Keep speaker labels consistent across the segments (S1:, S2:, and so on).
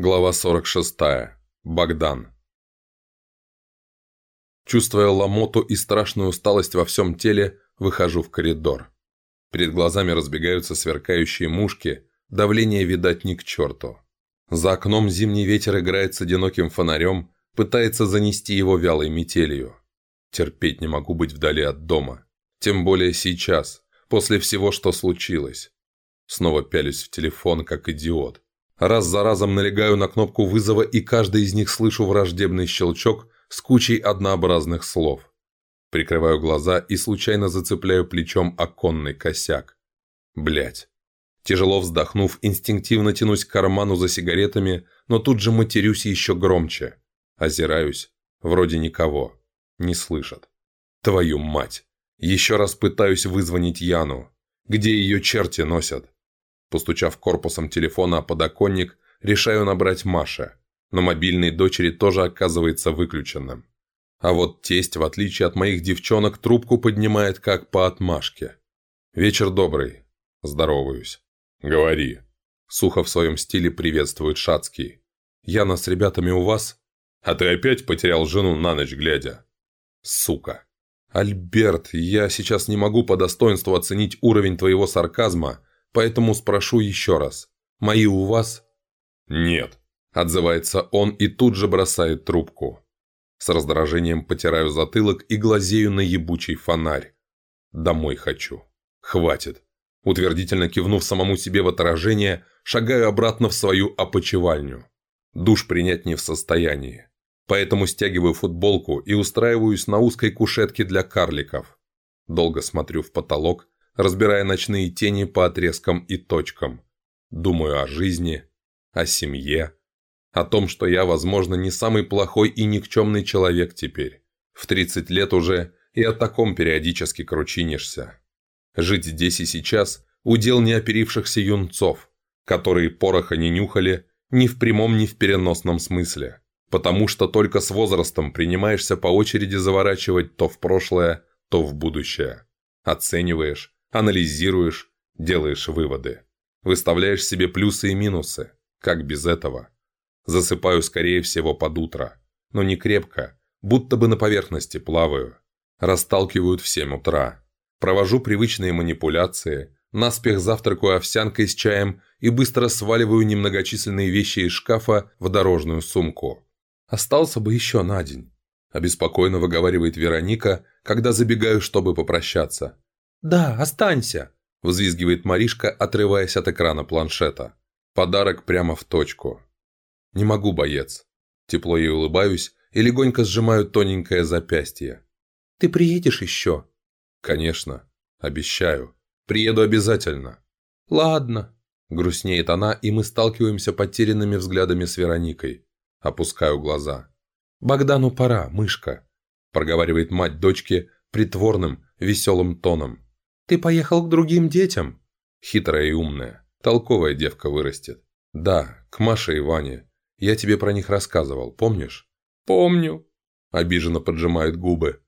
S1: Глава 46. Богдан. Чувствуя ломоту и страшную усталость во всем теле, выхожу в коридор. Перед глазами разбегаются сверкающие мушки, давление, видать, ни к черту. За окном зимний ветер играет с одиноким фонарем, пытается занести его вялой метелью. Терпеть не могу быть вдали от дома. Тем более сейчас, после всего, что случилось. Снова пялюсь в телефон, как идиот. Раз за разом налегаю на кнопку вызова и каждый из них слышу враждебный щелчок с кучей однообразных слов. Прикрываю глаза и случайно зацепляю плечом оконный косяк. Блять. Тяжело вздохнув, инстинктивно тянусь к карману за сигаретами, но тут же матерюсь еще громче. Озираюсь. Вроде никого. Не слышат. Твою мать. Еще раз пытаюсь вызвонить Яну. Где ее черти носят? Постучав корпусом телефона о подоконник, решаю набрать Маше, но мобильный дочери тоже оказывается выключенным. А вот тесть, в отличие от моих девчонок, трубку поднимает как по отмашке. «Вечер добрый». Здороваюсь. «Говори». Сухо в своем стиле приветствует Шацкий. «Яна с ребятами у вас?» «А ты опять потерял жену на ночь глядя?» «Сука». «Альберт, я сейчас не могу по достоинству оценить уровень твоего сарказма, поэтому спрошу еще раз. Мои у вас?» «Нет», – отзывается он и тут же бросает трубку. С раздражением потираю затылок и глазею на ебучий фонарь. «Домой хочу. Хватит». Утвердительно кивнув самому себе в отражение, шагаю обратно в свою опочивальню. Душ принять не в состоянии. Поэтому стягиваю футболку и устраиваюсь на узкой кушетке для карликов. Долго смотрю в потолок, разбирая ночные тени по отрезкам и точкам. Думаю о жизни, о семье, о том, что я, возможно, не самый плохой и никчемный человек теперь. В 30 лет уже и о таком периодически кручинишься. Жить здесь и сейчас – удел неоперившихся юнцов, которые пороха не нюхали ни в прямом, ни в переносном смысле. Потому что только с возрастом принимаешься по очереди заворачивать то в прошлое, то в будущее. Оцениваешь, анализируешь, делаешь выводы. Выставляешь себе плюсы и минусы. Как без этого? Засыпаю, скорее всего, под утро. Но не крепко, будто бы на поверхности плаваю. Расталкивают в 7 утра. Провожу привычные манипуляции, наспех завтракаю овсянкой с чаем и быстро сваливаю немногочисленные вещи из шкафа в дорожную сумку. Остался бы еще на день. Обеспокоенно выговаривает Вероника, когда забегаю, чтобы попрощаться. «Да, останься!» – взвизгивает Маришка, отрываясь от экрана планшета. Подарок прямо в точку. «Не могу, боец». Тепло ей улыбаюсь и легонько сжимаю тоненькое запястье. «Ты приедешь еще?» «Конечно. Обещаю. Приеду обязательно». «Ладно». Грустнеет она, и мы сталкиваемся потерянными взглядами с Вероникой. Опускаю глаза. «Богдану пора, мышка», – проговаривает мать дочки притворным, веселым тоном. «Ты поехал к другим детям?» Хитрая и умная. Толковая девка вырастет. «Да, к Маше и Ване. Я тебе про них рассказывал, помнишь?» «Помню», – обиженно поджимают губы.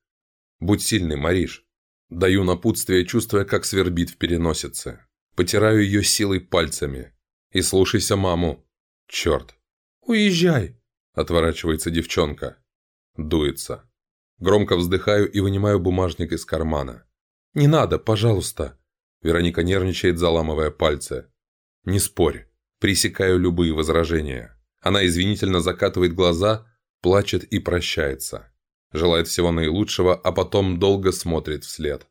S1: «Будь сильный, Мариш». Даю напутствие, чувствуя, как свербит в переносице. Потираю ее силой пальцами. И слушайся маму. Черт. «Уезжай», – отворачивается девчонка. Дуется. Громко вздыхаю и вынимаю бумажник из кармана. «Не надо, пожалуйста!» Вероника нервничает, заламывая пальцы. «Не спорь. Пресекаю любые возражения». Она извинительно закатывает глаза, плачет и прощается. Желает всего наилучшего, а потом долго смотрит вслед.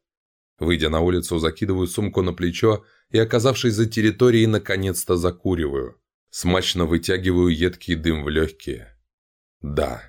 S1: Выйдя на улицу, закидываю сумку на плечо и, оказавшись за территорией, наконец-то закуриваю. Смачно вытягиваю едкий дым в легкие. Да.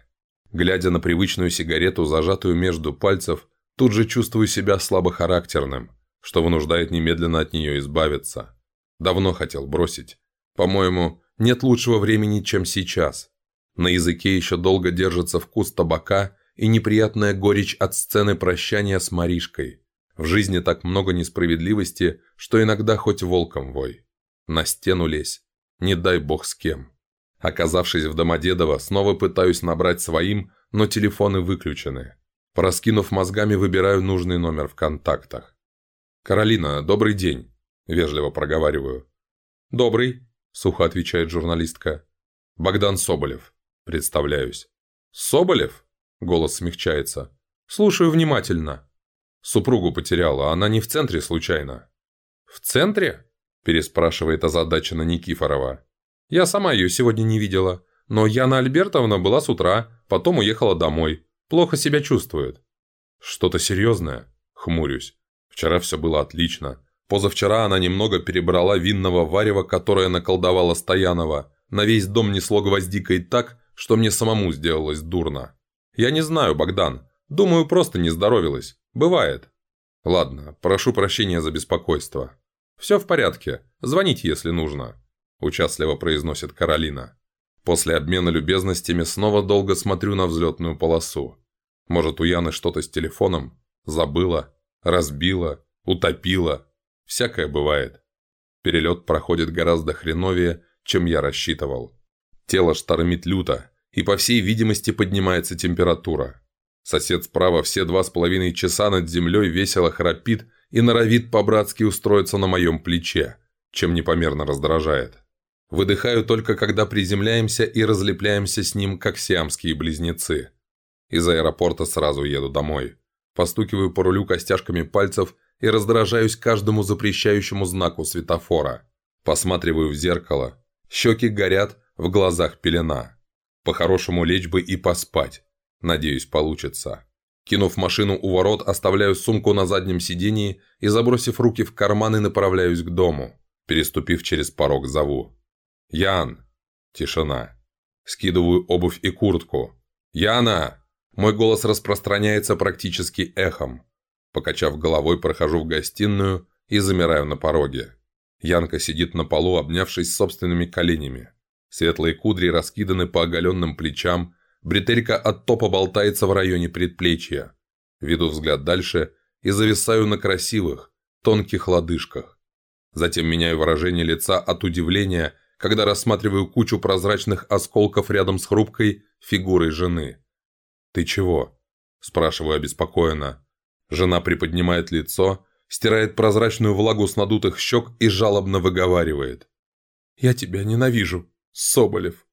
S1: Глядя на привычную сигарету, зажатую между пальцев, Тут же чувствую себя слабохарактерным, что вынуждает немедленно от нее избавиться. Давно хотел бросить. По-моему, нет лучшего времени, чем сейчас. На языке еще долго держится вкус табака и неприятная горечь от сцены прощания с Маришкой. В жизни так много несправедливости, что иногда хоть волком вой. На стену лезь. Не дай бог с кем. Оказавшись в Домодедово, снова пытаюсь набрать своим, но телефоны выключены. Пораскинув мозгами, выбираю нужный номер в контактах. «Каролина, добрый день», – вежливо проговариваю. «Добрый», – сухо отвечает журналистка. Богдан Соболев. Представляюсь. Соболев? Голос смягчается. Слушаю внимательно. Супругу потеряла, она не в центре случайно. В центре? Переспрашивает озадаченно Никифорова. Я сама ее сегодня не видела, но Яна Альбертовна была с утра, потом уехала домой. Плохо себя чувствует. Что-то серьезное? Хмурюсь. Вчера все было отлично. Позавчера она немного перебрала винного варева, которое наколдовала Стоянова. На весь дом несло гвоздикой так, что мне самому сделалось дурно. Я не знаю, Богдан. Думаю, просто не здоровилась. Бывает. Ладно, прошу прощения за беспокойство. Все в порядке. Звоните, если нужно. Участливо произносит Каролина. После обмена любезностями снова долго смотрю на взлетную полосу. Может, у Яны что-то с телефоном? Забыла? Разбила? Утопила? Всякое бывает. Перелет проходит гораздо хреновее, чем я рассчитывал. Тело штормит люто, и по всей видимости поднимается температура. Сосед справа все два с половиной часа над землей весело храпит и норовит по-братски устроиться на моем плече, чем непомерно раздражает. Выдыхаю только когда приземляемся и разлепляемся с ним, как сиамские близнецы. Из аэропорта сразу еду домой. Постукиваю по рулю костяшками пальцев и раздражаюсь каждому запрещающему знаку светофора. Посматриваю в зеркало. Щеки горят, в глазах пелена. По-хорошему лечь бы и поспать. Надеюсь, получится. Кинув машину у ворот, оставляю сумку на заднем сидении и, забросив руки в карманы, направляюсь к дому. Переступив через порог, зову. «Ян!» Тишина. Скидываю обувь и куртку. «Яна!» Мой голос распространяется практически эхом. Покачав головой, прохожу в гостиную и замираю на пороге. Янка сидит на полу, обнявшись собственными коленями. Светлые кудри раскиданы по оголенным плечам, бретелька от топа болтается в районе предплечья. Веду взгляд дальше и зависаю на красивых, тонких лодыжках. Затем меняю выражение лица от удивления когда рассматриваю кучу прозрачных осколков рядом с хрупкой фигурой жены. «Ты чего?» – спрашиваю обеспокоенно. Жена приподнимает лицо, стирает прозрачную влагу с надутых щек и жалобно выговаривает. «Я тебя ненавижу, Соболев!»